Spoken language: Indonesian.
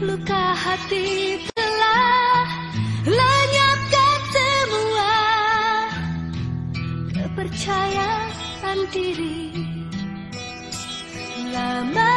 luka hati telah lenyapkan semua. Kepercayaan diri lama